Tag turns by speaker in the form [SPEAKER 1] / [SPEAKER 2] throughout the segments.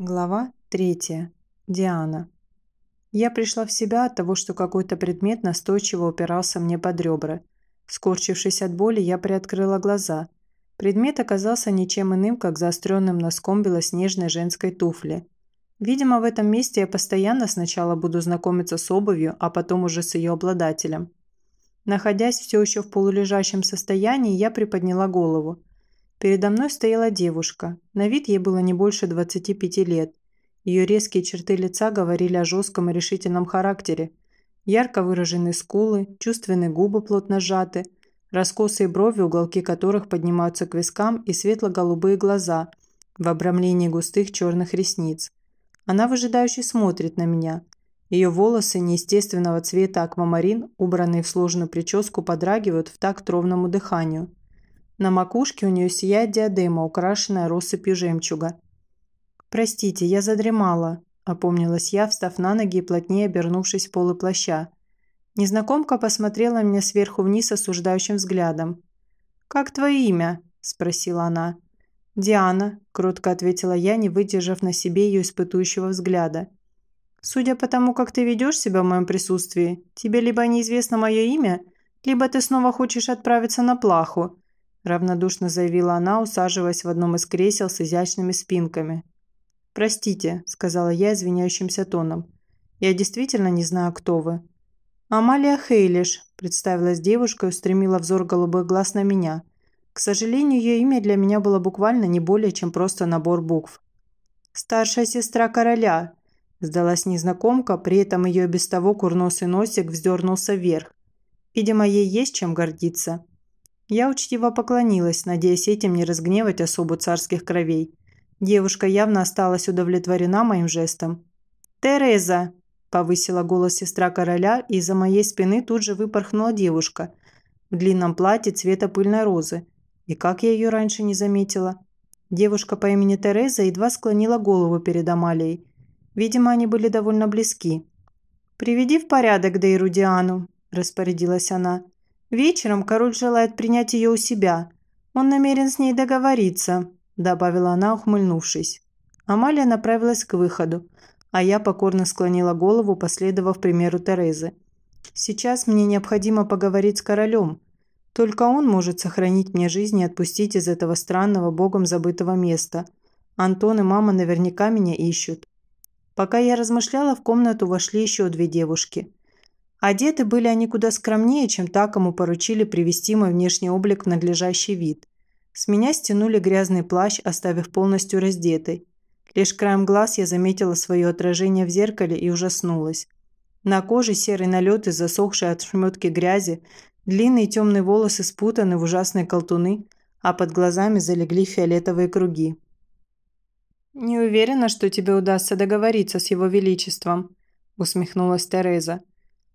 [SPEAKER 1] Глава 3. Диана. Я пришла в себя от того, что какой-то предмет настойчиво упирался мне под ребра. Скорчившись от боли, я приоткрыла глаза. Предмет оказался ничем иным, как заостренным носком белоснежной женской туфли. Видимо, в этом месте я постоянно сначала буду знакомиться с обувью, а потом уже с ее обладателем. Находясь все еще в полулежащем состоянии, я приподняла голову. Передо мной стояла девушка. На вид ей было не больше 25 лет. Ее резкие черты лица говорили о жестком и решительном характере. Ярко выраженные скулы, чувственные губы плотно сжаты, раскосые брови, уголки которых поднимаются к вискам, и светло-голубые глаза в обрамлении густых черных ресниц. Она выжидающе смотрит на меня. Ее волосы неестественного цвета аквамарин, убранные в сложную прическу, подрагивают в такт ровному дыханию. На макушке у нее сияет диадема, украшенная россыпью жемчуга. «Простите, я задремала», – опомнилась я, встав на ноги и плотнее обернувшись в полы плаща. Незнакомка посмотрела меня сверху вниз осуждающим взглядом. «Как твое имя?» – спросила она. «Диана», – кротко ответила я, не выдержав на себе ее испытующего взгляда. «Судя по тому, как ты ведешь себя в моем присутствии, тебе либо неизвестно мое имя, либо ты снова хочешь отправиться на плаху», равнодушно заявила она, усаживаясь в одном из кресел с изящными спинками. «Простите», – сказала я извиняющимся тоном. «Я действительно не знаю, кто вы». «Амалия Хейлиш», – представилась девушка и устремила взор голубых глаз на меня. К сожалению, ее имя для меня было буквально не более, чем просто набор букв. «Старшая сестра короля», – сдалась незнакомка, при этом ее без того курносый носик вздернулся вверх. Видимо, ей есть чем гордиться. Я учтиво поклонилась, надеясь этим не разгневать особу царских кровей. Девушка явно осталась удовлетворена моим жестом. «Тереза!» – повысила голос сестра короля, и из-за моей спины тут же выпорхнула девушка в длинном платье цвета пыльной розы. И как я ее раньше не заметила? Девушка по имени Тереза едва склонила голову перед Амалией. Видимо, они были довольно близки. «Приведи в порядок Дейру Диану», – распорядилась она. Вечером король желает принять ее у себя. Он намерен с ней договориться», – добавила она, ухмыльнувшись. Амалия направилась к выходу, а я покорно склонила голову, последовав примеру Терезы. «Сейчас мне необходимо поговорить с королем. Только он может сохранить мне жизнь и отпустить из этого странного, богом забытого места. Антон и мама наверняка меня ищут». Пока я размышляла, в комнату вошли еще две девушки – Одеты были они куда скромнее, чем та, кому поручили привести мой внешний облик в надлежащий вид. С меня стянули грязный плащ, оставив полностью раздетой. Лишь краем глаз я заметила свое отражение в зеркале и ужаснулась. На коже серый налет из засохшей от шметки грязи, длинные темные волосы спутаны в ужасные колтуны, а под глазами залегли фиолетовые круги. «Не уверена, что тебе удастся договориться с его величеством», – усмехнулась Тереза.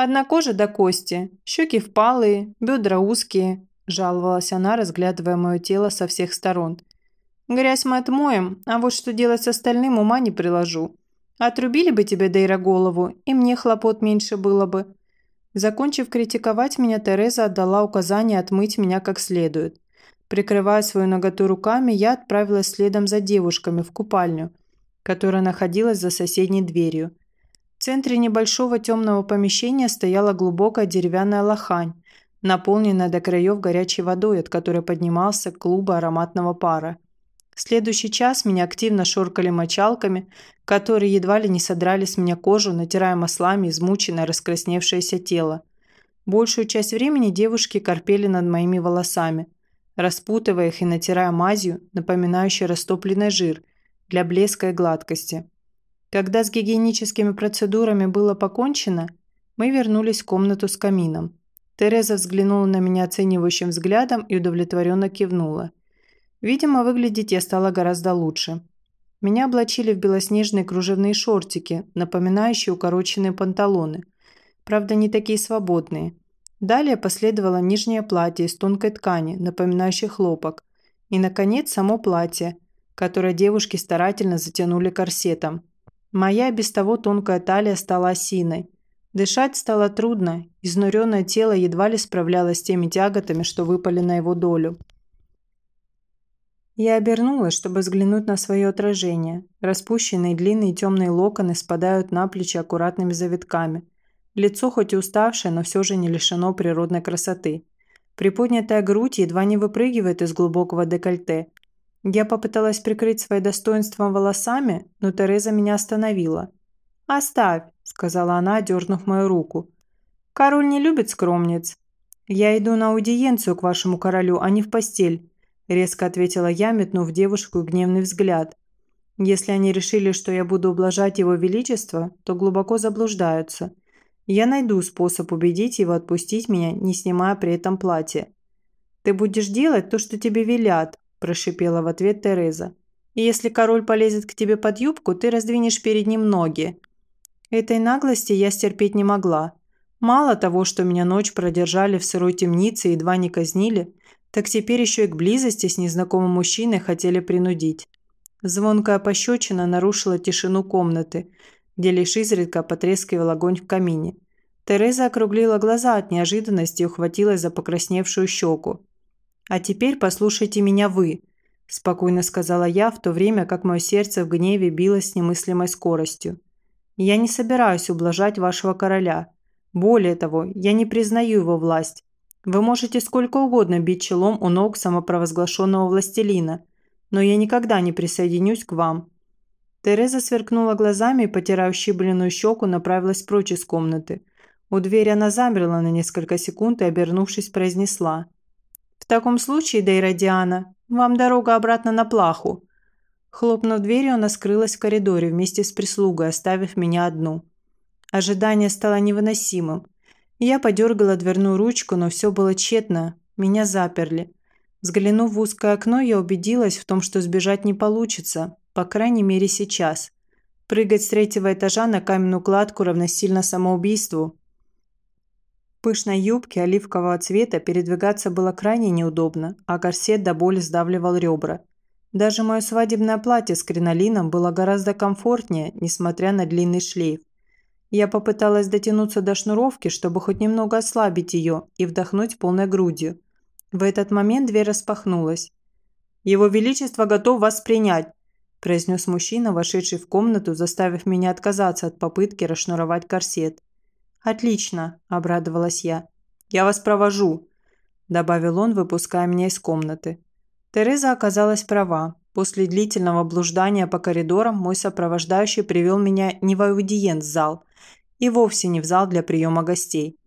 [SPEAKER 1] Одна кожа до кости, щеки впалые, бедра узкие», – жаловалась она, разглядывая мое тело со всех сторон. «Грязь мы отмоем, а вот что делать с остальным ума не приложу. Отрубили бы тебе, Дейра, голову, и мне хлопот меньше было бы». Закончив критиковать меня, Тереза отдала указание отмыть меня как следует. Прикрывая свою ноготу руками, я отправилась следом за девушками в купальню, которая находилась за соседней дверью. В центре небольшого темного помещения стояла глубокая деревянная лохань, наполненная до краев горячей водой, от которой поднимался клуб ароматного пара. В следующий час меня активно шоркали мочалками, которые едва ли не содрали с меня кожу, натирая маслами измученное раскрасневшееся тело. Большую часть времени девушки корпели над моими волосами, распутывая их и натирая мазью, напоминающей растопленный жир, для блеска и гладкости. Когда с гигиеническими процедурами было покончено, мы вернулись в комнату с камином. Тереза взглянула на меня оценивающим взглядом и удовлетворенно кивнула. Видимо, выглядеть я стала гораздо лучше. Меня облачили в белоснежные кружевные шортики, напоминающие укороченные панталоны. Правда, не такие свободные. Далее последовало нижнее платье из тонкой ткани, напоминающей хлопок. И, наконец, само платье, которое девушки старательно затянули корсетом. Моя без того тонкая талия стала осиной. Дышать стало трудно, изнуренное тело едва ли справлялось с теми тяготами, что выпали на его долю. Я обернулась, чтобы взглянуть на свое отражение. Распущенные длинные темные локоны спадают на плечи аккуратными завитками. Лицо хоть и уставшее, но все же не лишено природной красоты. Приподнятая грудь едва не выпрыгивает из глубокого декольте. Я попыталась прикрыть свои достоинства волосами, но Тереза меня остановила. «Оставь», – сказала она, дернув мою руку. «Король не любит скромниц. Я иду на аудиенцию к вашему королю, а не в постель резко ответила я, метнув девушку гневный взгляд. Если они решили, что я буду ублажать его величество, то глубоко заблуждаются. Я найду способ убедить его отпустить меня, не снимая при этом платье. «Ты будешь делать то, что тебе велят», – прошипела в ответ Тереза. «И если король полезет к тебе под юбку, ты раздвинешь перед ним ноги». Этой наглости я стерпеть не могла. Мало того, что меня ночь продержали в сырой темнице и едва не казнили, так теперь еще и к близости с незнакомым мужчиной хотели принудить. Звонкая пощечина нарушила тишину комнаты, где лишь изредка потрескивал огонь в камине. Тереза округлила глаза от неожиданности и ухватилась за покрасневшую щеку. «А теперь послушайте меня вы», – спокойно сказала я, в то время как мое сердце в гневе билось с немыслимой скоростью. «Я не собираюсь ублажать вашего короля. Более того, я не признаю его власть. Вы можете сколько угодно бить челом у ног самопровозглашенного властелина, но я никогда не присоединюсь к вам». Тереза сверкнула глазами и, потирая ущибленную щеку, направилась прочь из комнаты. У двери она замерла на несколько секунд и, обернувшись, произнесла. «В таком случае, Дейра Диана, вам дорога обратно на плаху». Хлопнув дверью, она скрылась в коридоре вместе с прислугой, оставив меня одну. Ожидание стало невыносимым. Я подергала дверную ручку, но все было тщетно. Меня заперли. Взглянув в узкое окно, я убедилась в том, что сбежать не получится, по крайней мере сейчас. Прыгать с третьего этажа на каменную кладку равносильно самоубийству. Пышной юбке оливкового цвета передвигаться было крайне неудобно, а корсет до боли сдавливал ребра. Даже мое свадебное платье с кринолином было гораздо комфортнее, несмотря на длинный шлейф. Я попыталась дотянуться до шнуровки, чтобы хоть немного ослабить ее и вдохнуть полной грудью. В этот момент дверь распахнулась. «Его Величество готов вас принять», – произнес мужчина, вошедший в комнату, заставив меня отказаться от попытки расшнуровать корсет. «Отлично», – обрадовалась я. «Я вас провожу», – добавил он, выпуская меня из комнаты. Тереза оказалась права. После длительного блуждания по коридорам мой сопровождающий привел меня не в аудиенц-зал, и вовсе не в зал для приема гостей.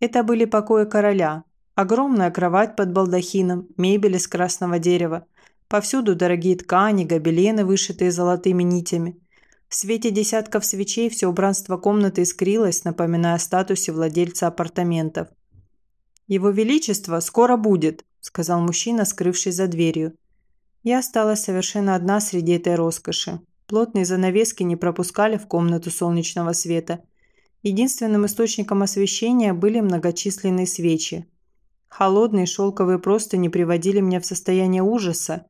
[SPEAKER 1] Это были покои короля. Огромная кровать под балдахином, мебель из красного дерева. Повсюду дорогие ткани, гобелены, вышитые золотыми нитями. В свете десятков свечей все убранство комнаты искрилось, напоминая о статусе владельца апартаментов. «Его Величество скоро будет», – сказал мужчина, скрывшись за дверью. Я осталась совершенно одна среди этой роскоши. Плотные занавески не пропускали в комнату солнечного света – Единственным источником освещения были многочисленные свечи. Холодные шелковые простыни приводили меня в состояние ужаса.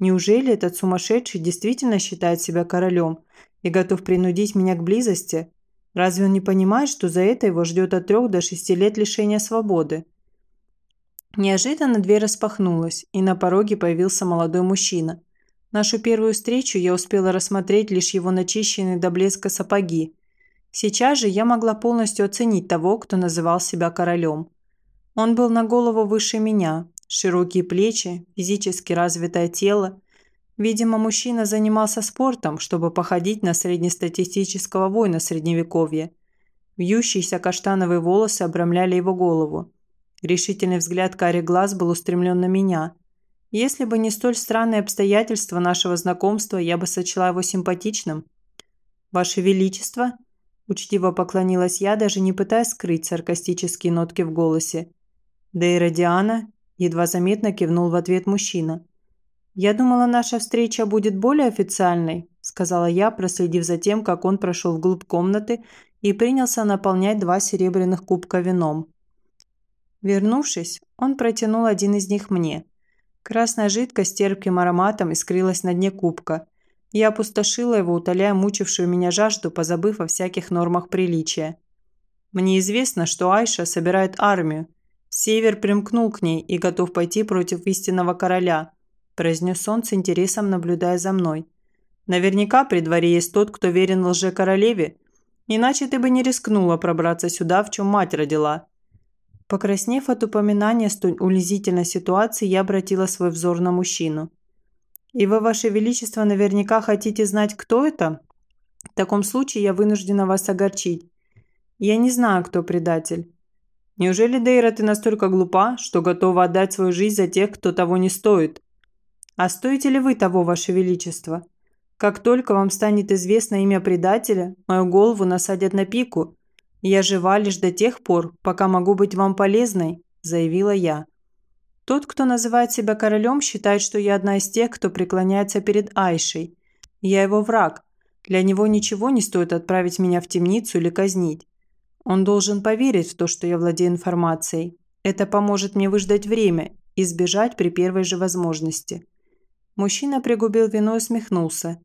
[SPEAKER 1] Неужели этот сумасшедший действительно считает себя королем и готов принудить меня к близости? Разве он не понимает, что за это его ждет от трех до шести лет лишения свободы? Неожиданно дверь распахнулась, и на пороге появился молодой мужчина. Нашу первую встречу я успела рассмотреть лишь его начищенные до блеска сапоги, Сейчас же я могла полностью оценить того, кто называл себя королем. Он был на голову выше меня, широкие плечи, физически развитое тело. Видимо, мужчина занимался спортом, чтобы походить на среднестатистического воина Средневековья. Вьющиеся каштановые волосы обрамляли его голову. Решительный взгляд карих глаз был устремлен на меня. Если бы не столь странные обстоятельства нашего знакомства, я бы сочла его симпатичным. «Ваше Величество», Учтиво поклонилась я, даже не пытаясь скрыть саркастические нотки в голосе. «Дейра Диана?» – едва заметно кивнул в ответ мужчина. «Я думала, наша встреча будет более официальной», – сказала я, проследив за тем, как он прошел вглубь комнаты и принялся наполнять два серебряных кубка вином. Вернувшись, он протянул один из них мне. Красная жидкость с терпким ароматом искрилась на дне кубка, я опустошила его, утоляя мучившую меня жажду, позабыв о всяких нормах приличия. Мне известно, что Айша собирает армию. Север примкнул к ней и готов пойти против истинного короля. – произнес он с интересом, наблюдая за мной. «Наверняка при дворе есть тот, кто верен лже-королеве, иначе ты бы не рискнула пробраться сюда, в чем мать родила». Покраснев от упоминания столь унизительной ситуации, я обратила свой взор на мужчину. «И вы, Ваше Величество, наверняка хотите знать, кто это?» «В таком случае я вынуждена вас огорчить. Я не знаю, кто предатель. Неужели, Дейра, ты настолько глупа, что готова отдать свою жизнь за тех, кто того не стоит? А стоите ли вы того, Ваше Величество? Как только вам станет известно имя предателя, мою голову насадят на пику. Я жива лишь до тех пор, пока могу быть вам полезной», – заявила я. Тот, кто называет себя королем, считает, что я одна из тех, кто преклоняется перед Айшей. Я его враг. Для него ничего не стоит отправить меня в темницу или казнить. Он должен поверить в то, что я владею информацией. Это поможет мне выждать время и сбежать при первой же возможности. Мужчина пригубил вино и усмехнулся.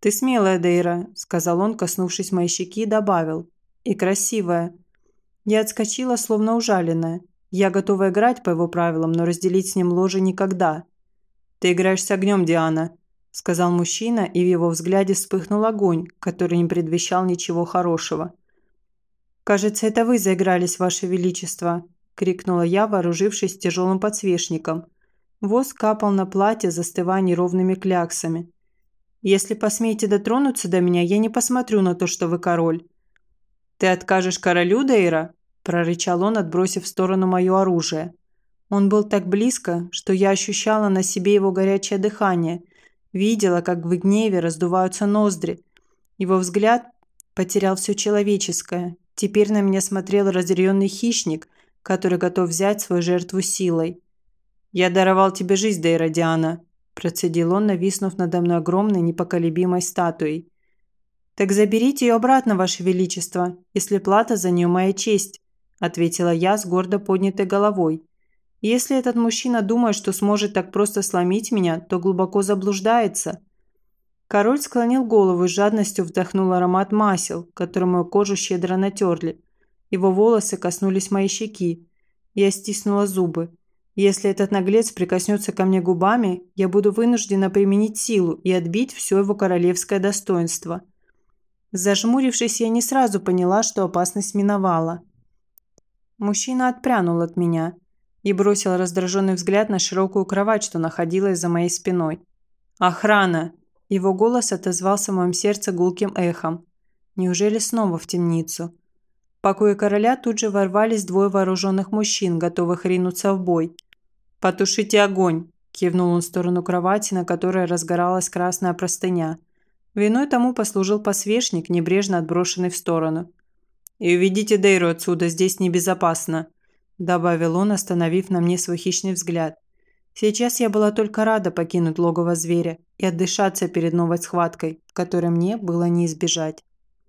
[SPEAKER 1] «Ты смелая, Дейра», – сказал он, коснувшись моей щеки, и добавил. «И красивая». Я отскочила, словно ужаленная. Я готова играть по его правилам, но разделить с ним ложе никогда. «Ты играешь с огнем, Диана», – сказал мужчина, и в его взгляде вспыхнул огонь, который не предвещал ничего хорошего. «Кажется, это вы заигрались, Ваше Величество», – крикнула я, вооружившись тяжелым подсвечником. Воск капал на платье, застывая неровными кляксами. «Если посмеете дотронуться до меня, я не посмотрю на то, что вы король». «Ты откажешь королю, Дейра?» – прорычал он, отбросив в сторону мое оружие. Он был так близко, что я ощущала на себе его горячее дыхание, видела, как в гневе раздуваются ноздри. Его взгляд потерял все человеческое, Теперь на меня смотрел разъяренный хищник, который готов взять свою жертву силой. «Я даровал тебе жизнь, Дейра Диана», – процедил он, нависнув надо мной огромной непоколебимой статуей. «Так заберите ее обратно, Ваше Величество, если плата за нее моя честь», – ответила я с гордо поднятой головой. «Если этот мужчина думает, что сможет так просто сломить меня, то глубоко заблуждается. Король склонил голову и жадностью вдохнул аромат масел, которым мою кожу щедро натерли. Его волосы коснулись моей щеки. Я стиснула зубы. Если этот наглец прикоснется ко мне губами, я буду вынуждена применить силу и отбить все его королевское достоинство. Зажмурившись, я не сразу поняла, что опасность миновала. Мужчина отпрянул от меня и бросил раздраженный взгляд на широкую кровать, что находилась за моей спиной. «Охрана!» Его голос отозвался в моем сердце гулким эхом. Неужели снова в темницу? В покое короля тут же ворвались двое вооруженных мужчин, готовых ринуться в бой. «Потушите огонь!» – кивнул он в сторону кровати, на которой разгоралась красная простыня. Виной тому послужил посвечник, небрежно отброшенный в сторону. «И уведите Дейру отсюда, здесь небезопасно», – добавил он, остановив на мне свой хищный взгляд. Сейчас я была только рада покинуть логово зверя и отдышаться перед новой схваткой, которой мне было не избежать.